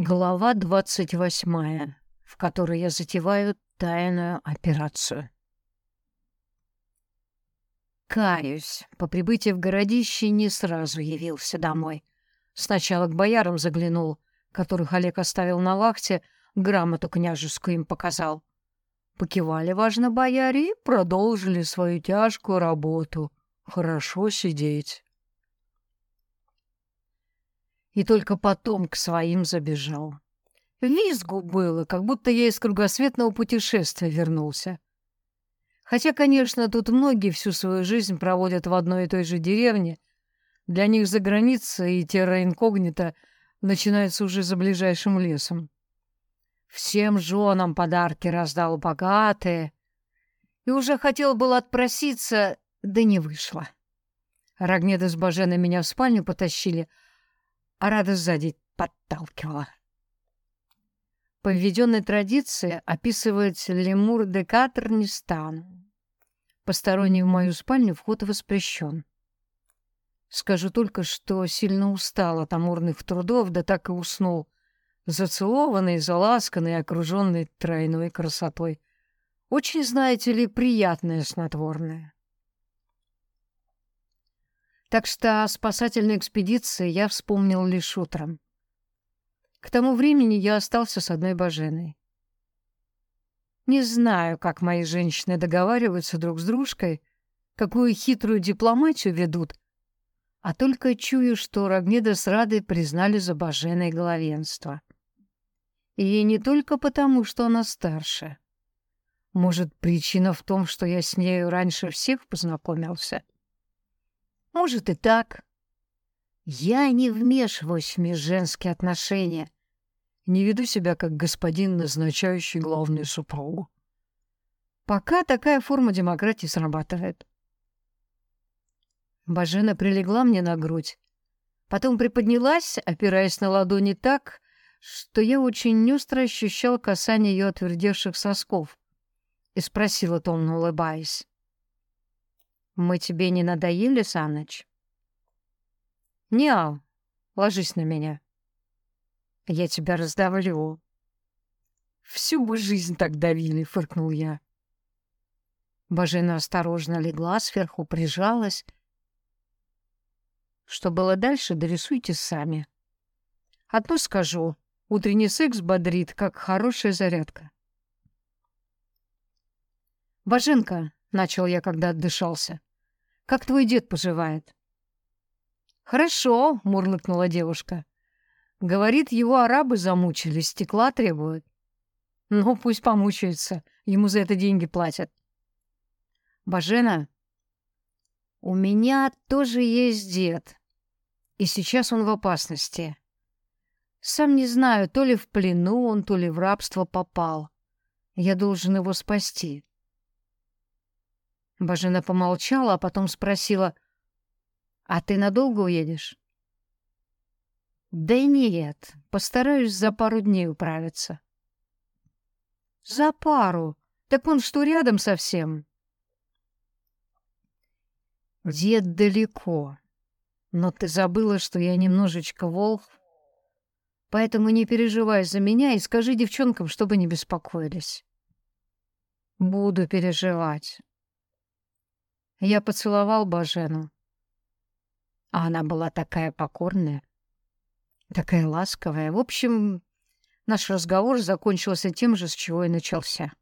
Глава двадцать восьмая, в которой я затеваю тайную операцию. Каюсь, по прибытии в городище не сразу явился домой. Сначала к боярам заглянул, которых Олег оставил на вахте, грамоту княжескую им показал. Покивали, важно, бояре и продолжили свою тяжкую работу. Хорошо сидеть. И только потом к своим забежал. Визгу было, как будто я из кругосветного путешествия вернулся. Хотя, конечно, тут многие всю свою жизнь проводят в одной и той же деревне. Для них за границей и терра инкогнито начинается уже за ближайшим лесом. Всем женам подарки раздал богатые. И уже хотел был отпроситься, да не вышло. Рогнеда с Баженой меня в спальню потащили, Рада сзади подталкивала. По введенной традиции описывает лемур де Катр не стану. Посторонний в мою спальню вход воспрещен. Скажу только, что сильно устал от амурных трудов, да так и уснул — зацелованный, заласканный, окруженный тройной красотой. Очень, знаете ли, приятное снотворное. Так что о спасательной экспедиции я вспомнил лишь утром. К тому времени я остался с одной боженой. Не знаю, как мои женщины договариваются друг с дружкой, какую хитрую дипломатию ведут, а только чую, что Рогнеда с Радой признали за боженой главенство. И не только потому, что она старше. Может, причина в том, что я с нею раньше всех познакомился? Может и так. Я не вмешиваюсь в межженские отношения. Не веду себя как господин, назначающий главную супругу. Пока такая форма демократии срабатывает. Бажена прилегла мне на грудь. Потом приподнялась, опираясь на ладони так, что я очень остро ощущал касание ее отвердевших сосков и спросила, томно улыбаясь. «Мы тебе не надоели, Саныч?» «Не, ложись на меня. Я тебя раздавлю». «Всю бы жизнь так давили», — фыркнул я. Божена осторожно легла, сверху прижалась. Что было дальше, дорисуйте сами. Одно скажу. Утренний секс бодрит, как хорошая зарядка. «Боженка», — начал я, когда отдышался, — «как твой дед поживает?» «Хорошо», — мурлыкнула девушка. «Говорит, его арабы замучили, стекла требуют». «Ну, пусть помучается, ему за это деньги платят». «Божена, у меня тоже есть дед, и сейчас он в опасности. Сам не знаю, то ли в плену он, то ли в рабство попал. Я должен его спасти. Бажена помолчала, а потом спросила, «А ты надолго уедешь?» «Да нет, постараюсь за пару дней управиться». «За пару? Так он что, рядом совсем?» «Дед далеко, но ты забыла, что я немножечко волх?» Поэтому не переживай за меня и скажи девчонкам, чтобы не беспокоились. Буду переживать. Я поцеловал Бажену. А она была такая покорная, такая ласковая. В общем, наш разговор закончился тем же, с чего и начался.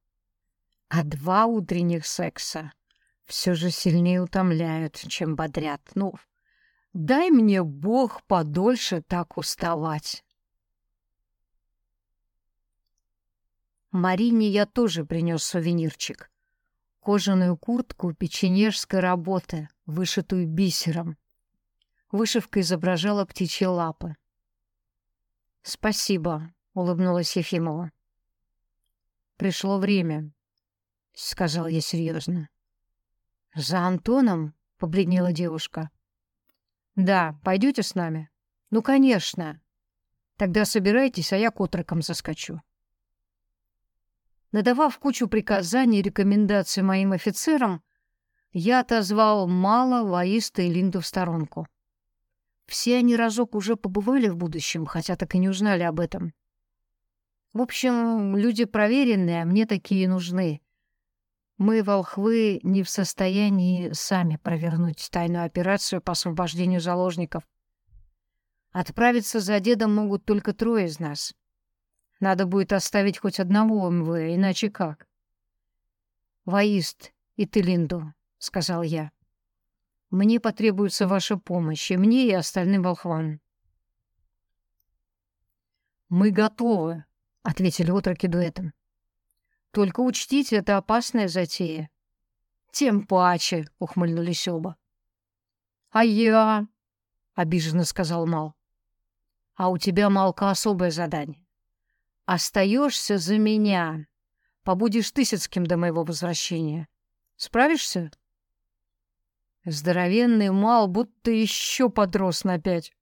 А два утренних секса все же сильнее утомляют, чем бодрят. Ну, дай мне Бог подольше так уставать. Марине я тоже принес сувенирчик. Кожаную куртку печенежской работы, вышитую бисером. Вышивка изображала птичьи лапы. «Спасибо», — улыбнулась Ефимова. «Пришло время», — сказал я серьезно. «За Антоном?» — побледнела девушка. «Да, пойдете с нами?» «Ну, конечно. Тогда собирайтесь, а я к отрокам заскочу». Надавав кучу приказаний и рекомендаций моим офицерам, я отозвал Мало, Лаиста и Линду в сторонку. Все они разок уже побывали в будущем, хотя так и не узнали об этом. В общем, люди проверенные, а мне такие нужны. Мы, волхвы, не в состоянии сами провернуть тайную операцию по освобождению заложников. Отправиться за дедом могут только трое из нас. Надо будет оставить хоть одного МВ, иначе как? «Воист и ты, Линду», — сказал я. «Мне потребуется ваша помощь, и мне, и остальным волхвам». «Мы готовы», — ответили отроки дуэтом. «Только учтите, это опасная затея». «Тем паче», — ухмыльнулись оба. «А я?» — обиженно сказал Мал. «А у тебя, Малка, особое задание. Остаешься за меня. Побудешь Тысяцким до моего возвращения. Справишься?» Здоровенный Мал будто еще подрос на пять.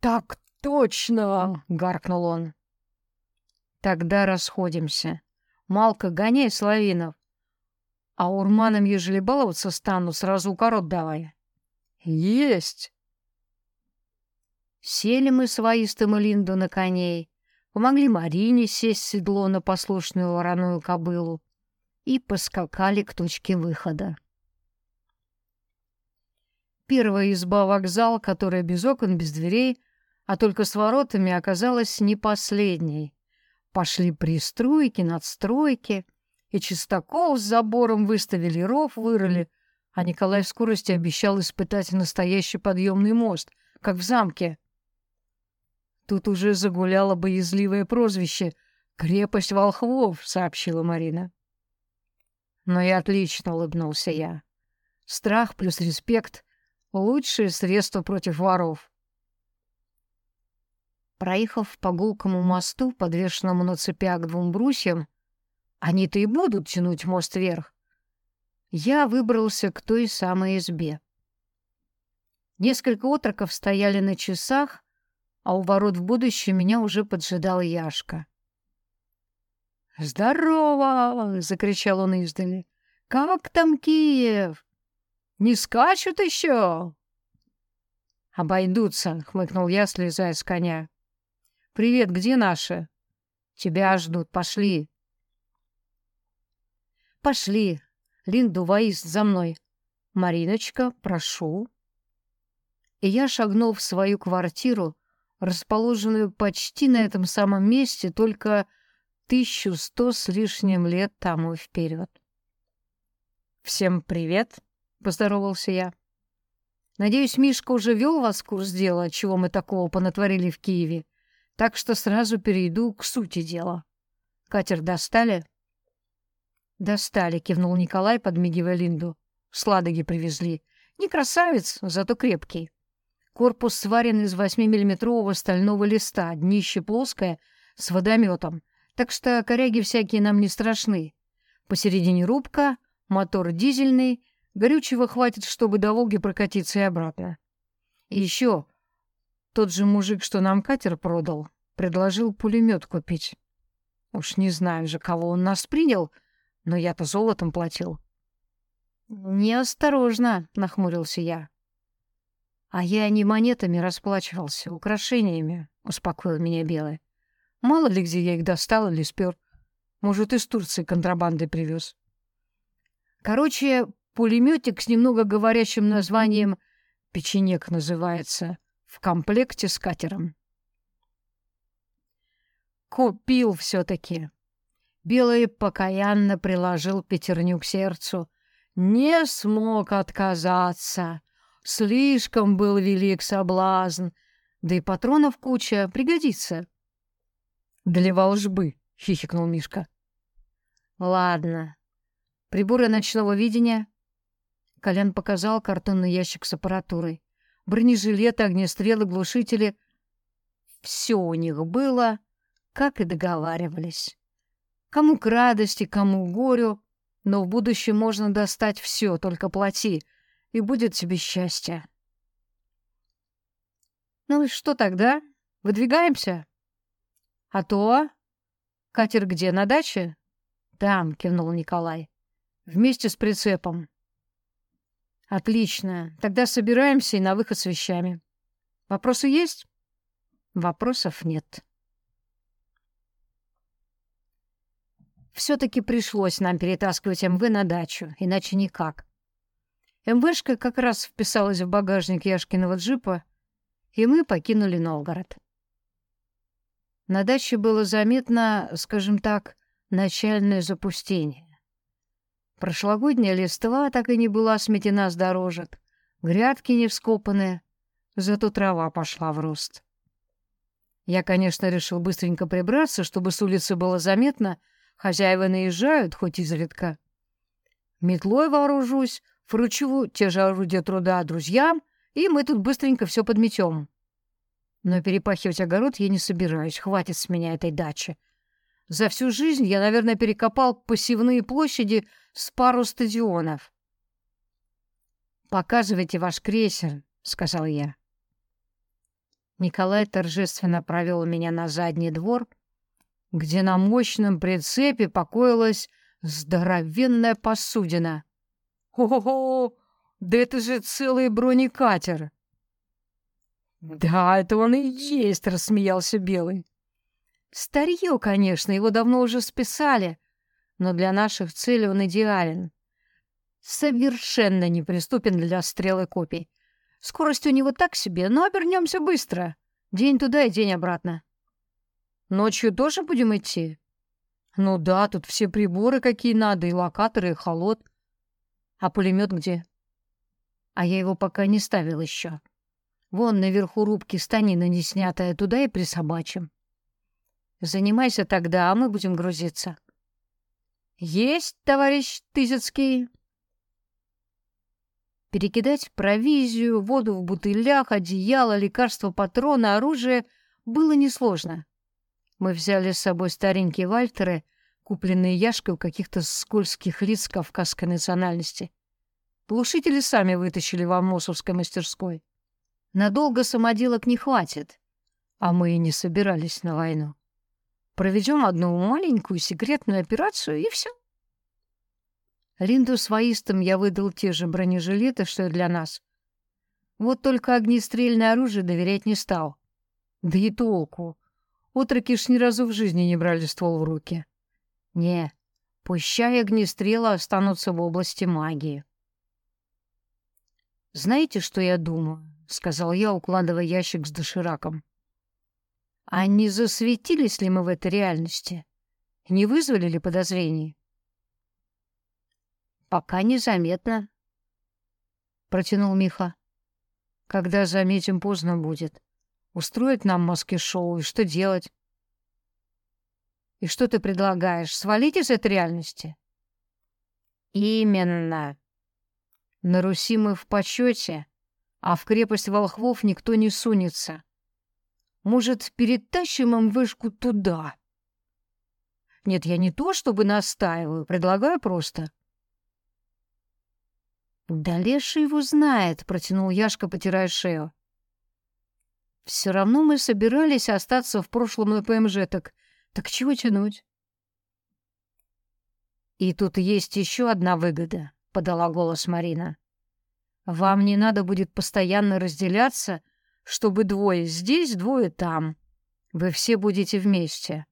«Так точно!» — гаркнул он. «Тогда расходимся. Малка, гоняй Славинов. А урманом, ежели баловаться стану, сразу укорот давай». «Есть!» Сели мы с Ваистом и Линду на коней, помогли Марине сесть седло на послушную вороную кобылу и поскакали к точке выхода. Первая изба вокзал, которая без окон, без дверей, а только с воротами, оказалась не последней. Пошли пристройки, надстройки, и чистокол с забором выставили, ров вырыли, а Николай в скорости обещал испытать настоящий подъемный мост, как в замке. Тут уже загуляло боязливое прозвище «Крепость волхвов», — сообщила Марина. Но и отлично улыбнулся я. Страх плюс респект — лучшее средство против воров. Проехав по гулкому мосту, подвешенному на цепях к двум брусьям, они-то и будут тянуть мост вверх, я выбрался к той самой избе. Несколько отроков стояли на часах, а у ворот в будущее меня уже поджидал Яшка. «Здорово!» — закричал он издали. «Как там Киев? Не скачут еще?» «Обойдутся», — хмыкнул я, слезая с коня. «Привет, где наши?» «Тебя ждут, пошли». «Пошли. Линду Ваист за мной. Мариночка, прошу». И я шагнул в свою квартиру, расположенную почти на этом самом месте, только тысячу сто с лишним лет тому вперед. «Всем привет!» — поздоровался я. «Надеюсь, Мишка уже вел вас в курс дела, чего мы такого понатворили в Киеве, так что сразу перейду к сути дела. Катер достали?» «Достали», — кивнул Николай, подмигивая Линду. «Сладоги привезли. Не красавец, зато крепкий. Корпус сварен из 8-миллиметрового стального листа, днище плоское, с водометом, так что коряги всякие нам не страшны. Посередине рубка, мотор дизельный, горючего хватит, чтобы до Волги прокатиться и обратно. Еще тот же мужик, что нам катер продал, предложил пулемет купить. Уж не знаю же, кого он нас принял, но я-то золотом платил. «Неосторожно», — нахмурился я. «А я не монетами расплачивался, украшениями», — успокоил меня Белый. «Мало ли где я их достал или спер. Может, из Турции контрабандой привез». Короче, пулеметик с немного говорящим названием «Печенек» называется, в комплекте с катером. Купил все-таки. Белый покаянно приложил пятерню к сердцу. Не смог отказаться. Слишком был велик соблазн, да и патронов куча пригодится. Для волжбы, хихикнул Мишка. Ладно. Приборы ночного видения. Колян показал картонный ящик с аппаратурой. Бронежилеты, огнестрелы, глушители. Все у них было, как и договаривались. Кому к радости, кому к горю, но в будущем можно достать все, только плати — и будет тебе счастье. Ну и что тогда? Выдвигаемся? А то... Катер где, на даче? Там, кивнул Николай. Вместе с прицепом. Отлично. Тогда собираемся и на выход с вещами. Вопросы есть? Вопросов нет. Все-таки пришлось нам перетаскивать МВ на дачу, иначе никак. МВшка как раз вписалась в багажник Яшкиного джипа, и мы покинули Новгород. На даче было заметно, скажем так, начальное запустение. Прошлогодняя листва так и не была сметена с дорожек, грядки не вскопаны, зато трава пошла в рост. Я, конечно, решил быстренько прибраться, чтобы с улицы было заметно, хозяева наезжают, хоть изредка. Метлой вооружусь, вручу те же орудия труда друзьям, и мы тут быстренько все подметем. Но перепахивать огород я не собираюсь, хватит с меня этой дачи. За всю жизнь я, наверное, перекопал посевные площади с пару стадионов. «Показывайте ваш крейсер», — сказал я. Николай торжественно провел меня на задний двор, где на мощном прицепе покоилась здоровенная посудина. «Ого-го! Да это же целый бронекатер!» «Да, это он и есть!» — рассмеялся Белый. «Старье, конечно, его давно уже списали, но для наших целей он идеален. Совершенно неприступен для стрелы копий. Скорость у него так себе, но обернемся быстро. День туда и день обратно. Ночью тоже будем идти? Ну да, тут все приборы какие надо, и локаторы, и холод. А пулемет где? А я его пока не ставил еще. Вон наверху рубки станина не снятая, туда и присобачим. Занимайся тогда, а мы будем грузиться. Есть, товарищ Тысяцкий. Перекидать провизию, воду в бутылях, одеяло, лекарства, патроны, оружие было несложно. Мы взяли с собой старенькие вальтеры, купленные Яшкой у каких-то скользких лиц кавказской национальности. Глушители сами вытащили в Амосовской мастерской. Надолго самоделок не хватит, а мы и не собирались на войну. Проведем одну маленькую секретную операцию, и все. Линду с воистом я выдал те же бронежилеты, что и для нас. Вот только огнестрельное оружие доверять не стал. Да и толку. Отроки ж ни разу в жизни не брали ствол в руки. Не, пущай огнестрелы останутся в области магии. «Знаете, что я думаю?» — сказал я, укладывая ящик с дошираком. «А не засветились ли мы в этой реальности? Не вызвали ли подозрений?» Пока незаметно, протянул Миха. Когда заметим, поздно будет. Устроить нам маски-шоу и что делать? И что ты предлагаешь? Свалить из этой реальности? Именно. На Руси мы в почете, а в крепость волхвов никто не сунется. Может, перетащим им вышку туда? Нет, я не то чтобы настаиваю, предлагаю просто. «Да Леша его знает», — протянул Яшка, потирая шею. «Все равно мы собирались остаться в прошлом на ПМЖ, так, так чего тянуть?» «И тут есть еще одна выгода», — подала голос Марина. «Вам не надо будет постоянно разделяться, чтобы двое здесь, двое там. Вы все будете вместе».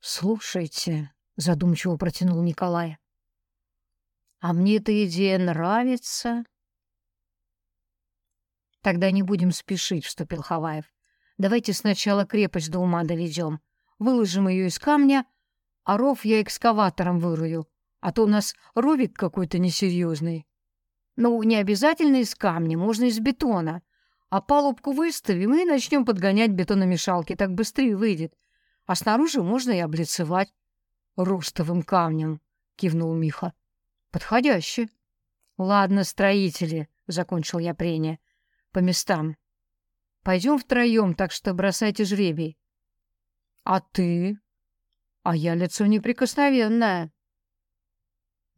«Слушайте», — задумчиво протянул Николай, — а мне эта идея нравится. Тогда не будем спешить, вступил Хаваев. Давайте сначала крепость до ума доведем. Выложим ее из камня, а ров я экскаватором вырую, а то у нас ровик какой-то несерьезный. Ну, не обязательно из камня, можно из бетона. А палубку выставим и начнем подгонять бетономешалки, так быстрее выйдет. А снаружи можно и облицевать ростовым камнем, кивнул Миха. Подходяще. Ладно, строители, закончил я прение. По местам. Пойдем втроем, так что бросайте жребий. А ты? А я лицо неприкосновенное.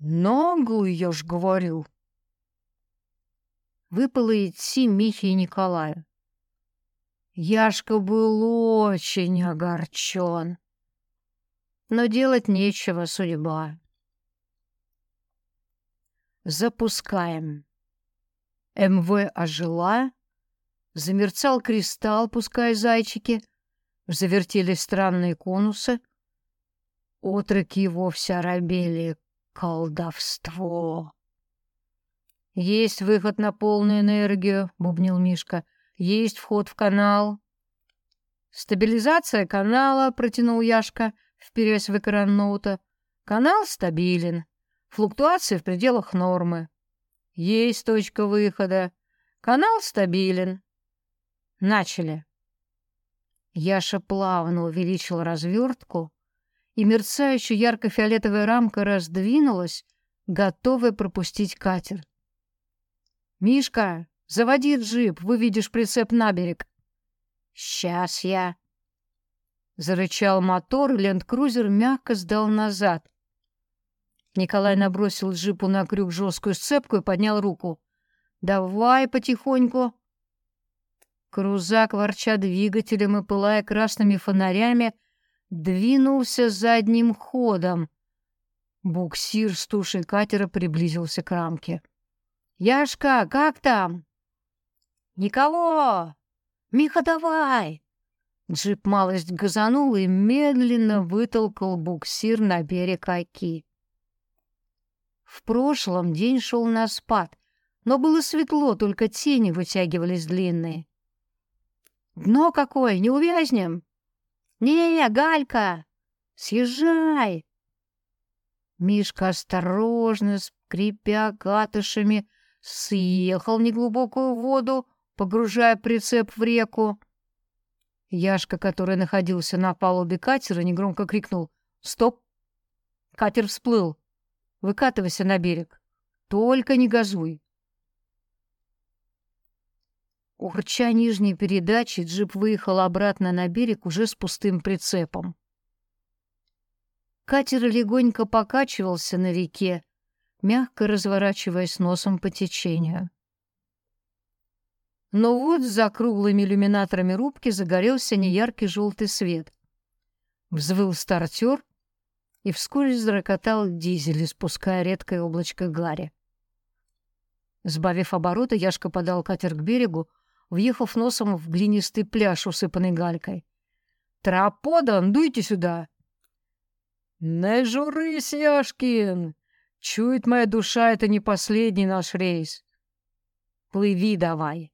Наглый, я ж говорил. Выпало идти Михе и Николаю. Яшка был очень огорчен. Но делать нечего, судьба. Запускаем. МВ ожила, замерцал кристалл, пуская зайчики, завертелись странные конусы. Отроки вовсе оробели. Колдовство! «Есть выход на полную энергию», — бубнил Мишка. «Есть вход в канал». «Стабилизация канала», — протянул Яшка, вперясь в экран ноута. «Канал стабилен. Флуктуации в пределах нормы. Есть точка выхода. Канал стабилен. Начали». Яша плавно увеличил развертку, и мерцающая ярко-фиолетовая рамка раздвинулась, готовая пропустить катер. «Мишка, заводи джип, выведешь прицеп на берег». «Сейчас я...» Зарычал мотор, и ленд-крузер мягко сдал назад. Николай набросил джипу на крюк жесткую сцепку и поднял руку. «Давай потихоньку». Крузак, ворча двигателем и пылая красными фонарями, двинулся задним ходом. Буксир с тушей катера приблизился к рамке. «Яшка, как там?» «Никого! Миха, давай!» Джип малость газанул и медленно вытолкал буксир на берег Оки. В прошлом день шел на спад, но было светло, только тени вытягивались длинные. «Дно какое, не увязнем?» «Не, Галька, съезжай!» Мишка осторожно, скрипя катышами, съехал в неглубокую воду, погружая прицеп в реку. Яшка, который находился на палубе катера, негромко крикнул «Стоп!». Катер всплыл. «Выкатывайся на берег. Только не газуй». Урча нижней передачи, джип выехал обратно на берег уже с пустым прицепом. Катер легонько покачивался на реке, мягко разворачиваясь носом по течению. Но вот за круглыми иллюминаторами рубки загорелся неяркий желтый свет. Взвыл стартер, и вскоре зарокотал дизель, испуская редкое облачко гари. Сбавив обороты, Яшка подал катер к берегу, въехав носом в глинистый пляж, усыпанный галькой. «Троподан, дуйте сюда!» «Не журись, Яшкин!» Чует моя душа, это не последний наш рейс. Плыви давай.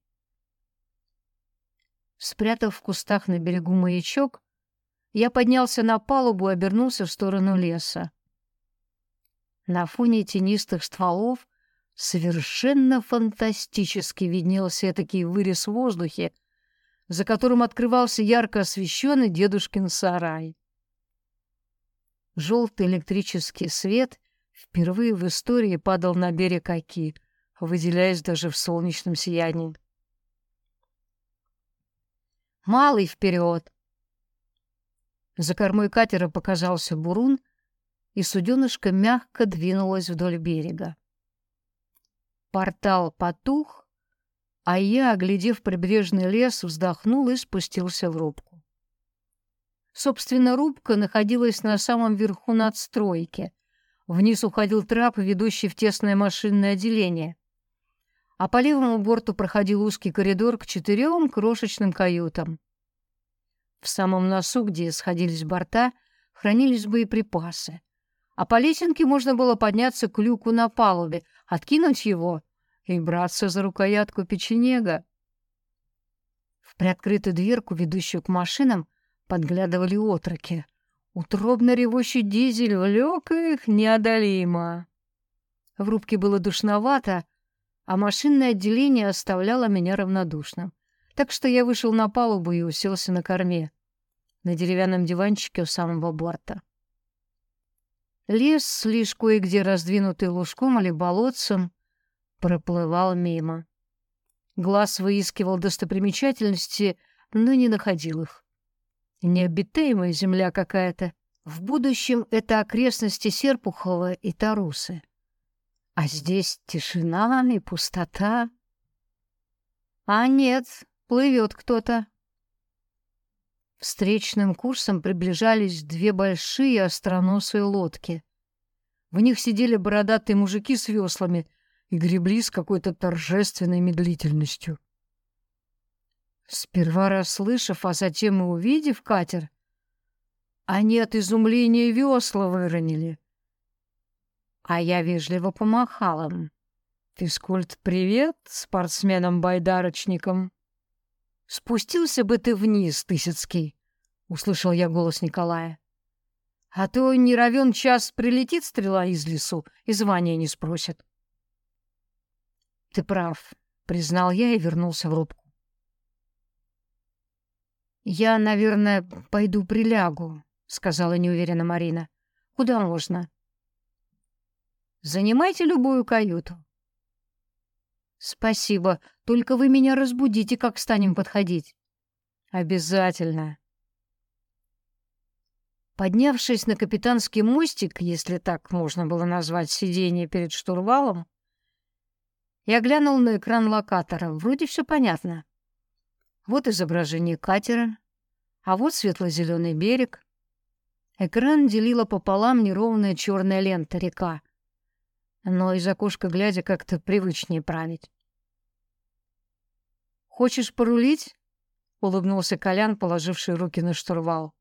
Спрятав в кустах на берегу маячок, я поднялся на палубу и обернулся в сторону леса. На фоне тенистых стволов совершенно фантастически виднелся этакий вырез в воздухе, за которым открывался ярко освещенный дедушкин сарай. Желтый электрический свет впервые в истории падал на берег Оки, выделяясь даже в солнечном сиянии. «Малый вперед!» За кормой катера показался бурун, и суденышко мягко двинулось вдоль берега. Портал потух, а я, оглядев прибрежный лес, вздохнул и спустился в рубку. Собственно, рубка находилась на самом верху надстройки, Вниз уходил трап, ведущий в тесное машинное отделение. А по левому борту проходил узкий коридор к четырем крошечным каютам. В самом носу, где сходились борта, хранились боеприпасы. А по лесенке можно было подняться к люку на палубе, откинуть его и браться за рукоятку печенега. В приоткрытую дверку, ведущую к машинам, подглядывали отроки — Утробно ревущий дизель влек их неодолимо. В рубке было душновато, а машинное отделение оставляло меня равнодушным. Так что я вышел на палубу и уселся на корме, на деревянном диванчике у самого борта. Лес, лишь кое-где раздвинутый лужком или болотцем, проплывал мимо. Глаз выискивал достопримечательности, но не находил их. Необитаемая земля какая-то. В будущем это окрестности Серпухова и Тарусы. А здесь тишина и пустота. А нет, плывет кто-то. Встречным курсом приближались две большие остроносые лодки. В них сидели бородатые мужики с веслами и гребли с какой-то торжественной медлительностью. Сперва расслышав, а затем и увидев катер, они от изумления весла выронили. А я вежливо помахал им. «Физкульт, привет спортсменам-байдарочникам!» «Спустился бы ты вниз, Тысяцкий!» — услышал я голос Николая. «А то не равен час прилетит стрела из лесу и звания не спросит». «Ты прав», — признал я и вернулся в рубку. «Я, наверное, пойду прилягу», — сказала неуверенно Марина. «Куда можно?» «Занимайте любую каюту». «Спасибо. Только вы меня разбудите, как станем подходить». «Обязательно». Поднявшись на капитанский мостик, если так можно было назвать сиденье перед штурвалом, я глянул на экран локатора. Вроде все понятно. Вот изображение катера, а вот светло-зеленый берег. Экран делила пополам неровная черная лента река. Но из окошка глядя как-то привычнее править. «Хочешь порулить?» — улыбнулся Колян, положивший руки на штурвал.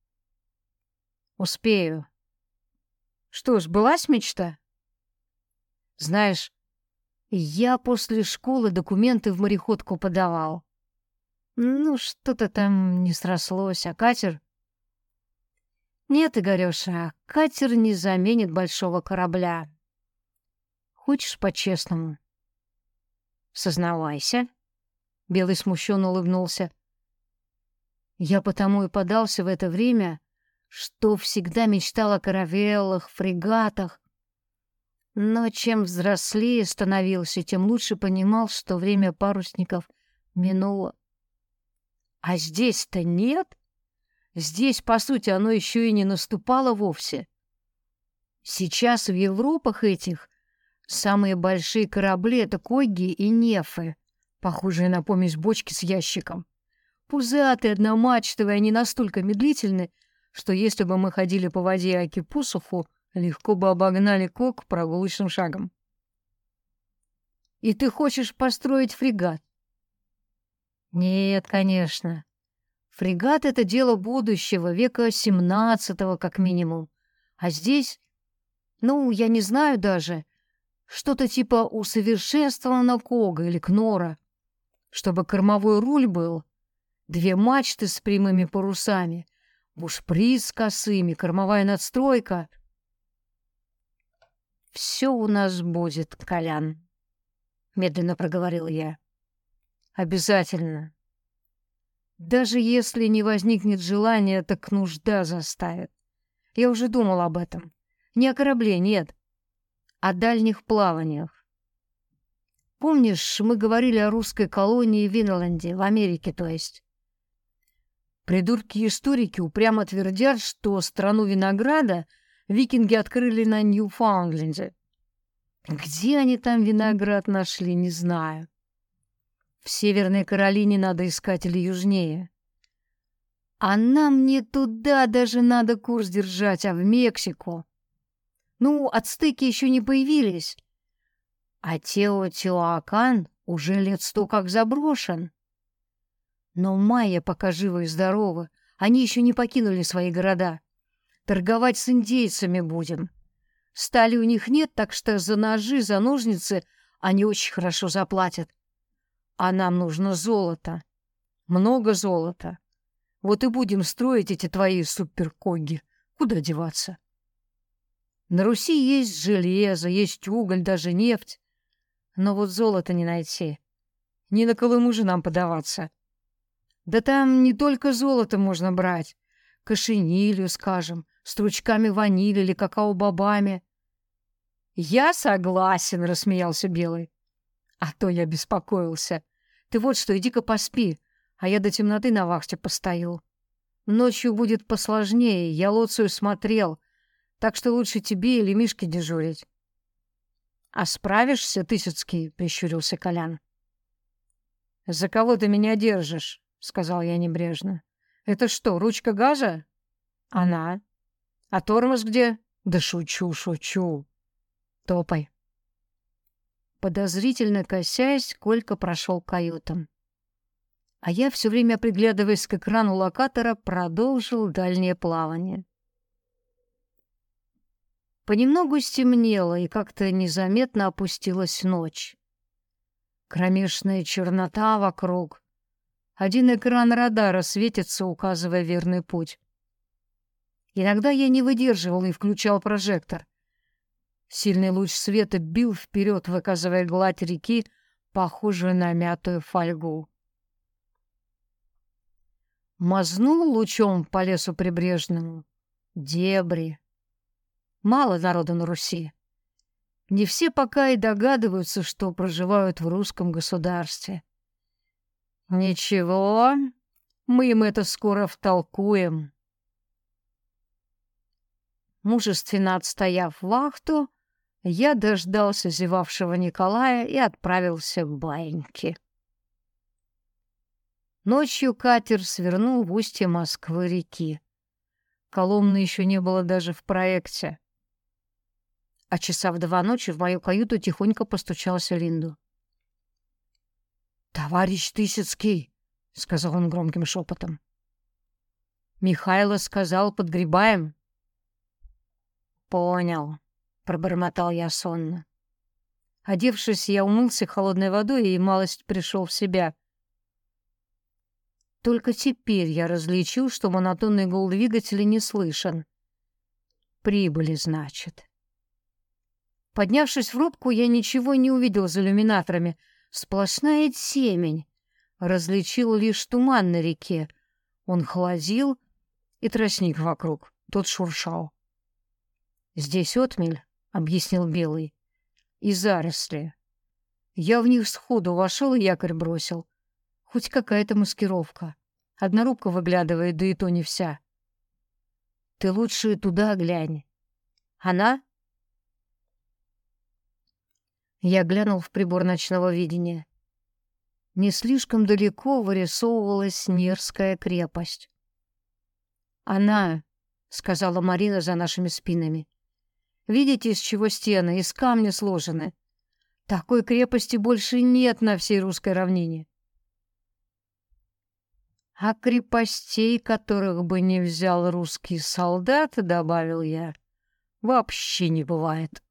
«Успею». «Что ж, былась мечта?» «Знаешь, я после школы документы в мореходку подавал. Ну, что-то там не срослось, а катер... Нет, Игорёша, катер не заменит большого корабля. Хочешь по-честному? Сознавайся. Белый смущенно улыбнулся. Я потому и подался в это время, что всегда мечтал о каравеллах, фрегатах. Но чем взрослее становился, тем лучше понимал, что время парусников минуло. А здесь-то нет. Здесь, по сути, оно еще и не наступало вовсе. Сейчас в Европах этих самые большие корабли — это койги и нефы, похожие на помесь бочки с ящиком. Пузатые, одномачтовые, они настолько медлительны, что если бы мы ходили по воде Аки посуху, легко бы обогнали кок прогулочным шагом. И ты хочешь построить фрегат? Нет, конечно. Фрегат — это дело будущего, века семнадцатого как минимум. А здесь, ну, я не знаю даже, что-то типа усовершенствованного Кога или Кнора, чтобы кормовой руль был, две мачты с прямыми парусами, бушприт с косыми, кормовая надстройка. «Все у нас будет, Колян», — медленно проговорил я. Обязательно. Даже если не возникнет желания, так нужда заставит. Я уже думал об этом. Не о корабле, нет. О дальних плаваниях. Помнишь, мы говорили о русской колонии в Инленде, в Америке, то есть? Придурки-историки упрямо твердят, что страну винограда викинги открыли на Ньюфаундленде. Где они там виноград нашли, не знаю. В Северной Каролине надо искать или южнее. А нам не туда даже надо курс держать, а в Мексику. Ну, ацтеки еще не появились. А Теотиоакан уже лет сто как заброшен. Но майя пока живы и здоровы. Они еще не покинули свои города. Торговать с индейцами будем. Стали у них нет, так что за ножи, за ножницы они очень хорошо заплатят. А нам нужно золото. Много золота. Вот и будем строить эти твои суперкоги. Куда деваться? На Руси есть железо, есть уголь, даже нефть. Но вот золото не найти. Ни на Колыму же нам подаваться. Да там не только золото можно брать. Кошенилью, скажем, стручками ванили или какао-бобами. «Я согласен», — рассмеялся Белый. А то я беспокоился. Ты вот что, иди-ка поспи, а я до темноты на вахте постою. Ночью будет посложнее, я Лоцию смотрел, так что лучше тебе или Мишке дежурить. — А справишься, Тысяцкий? — прищурился Колян. — За кого ты меня держишь? — сказал я небрежно. — Это что, ручка газа? — Она. — А тормоз где? — Да шучу, шучу. — Топай. подозрительно косясь, Колька прошел к каютам. А я, все время приглядываясь к экрану локатора, продолжил дальнее плавание. Понемногу стемнело, и как-то незаметно опустилась ночь. Кромешная чернота вокруг. Один экран радара светится, указывая верный путь. Иногда я не выдерживал и включал прожектор. Сильный луч света бил вперед, выказывая гладь реки, похожую на мятую фольгу. Мазнул лучом по лесу прибрежному. Дебри. Мало народу на Руси. Не все пока и догадываются, что проживают в русском государстве. Ничего, мы им это скоро втолкуем. Мужественно отстояв вахту, я дождался зевавшего Николая и отправился к баньке. Ночью катер свернул в устье Москвы-реки. Коломны еще не было даже в проекте. А часа в два ночи в мою каюту тихонько постучался Линду. «Товарищ Тысяцкий!» — сказал он громким шепотом. «Михайло сказал, подгребаем». «Понял», — пробормотал я сонно. Одевшись, я умылся холодной водой и малость пришел в себя. Только теперь я различил, что монотонный гул двигателя не слышен. Прибыли, значит. Поднявшись в рубку, я ничего не увидел за иллюминаторами. Сплошная темень. Различил лишь туман на реке. Он холодил, и тростник вокруг. Тот шуршал. «Здесь отмель», — объяснил Белый, — «и заросли. Я в них сходу вошел и якорь бросил. Хоть какая-то маскировка. Однорубка выглядывает, да и то не вся. Ты лучше туда глянь. Она?» Я глянул в прибор ночного видения. Не слишком далеко вырисовывалась Нерская крепость. «Она», — сказала Марина за нашими спинами, Видите, из чего стены? Из камня сложены. Такой крепости больше нет на всей русской равнине. А крепостей, которых бы не взял русский солдат, добавил я, вообще не бывает.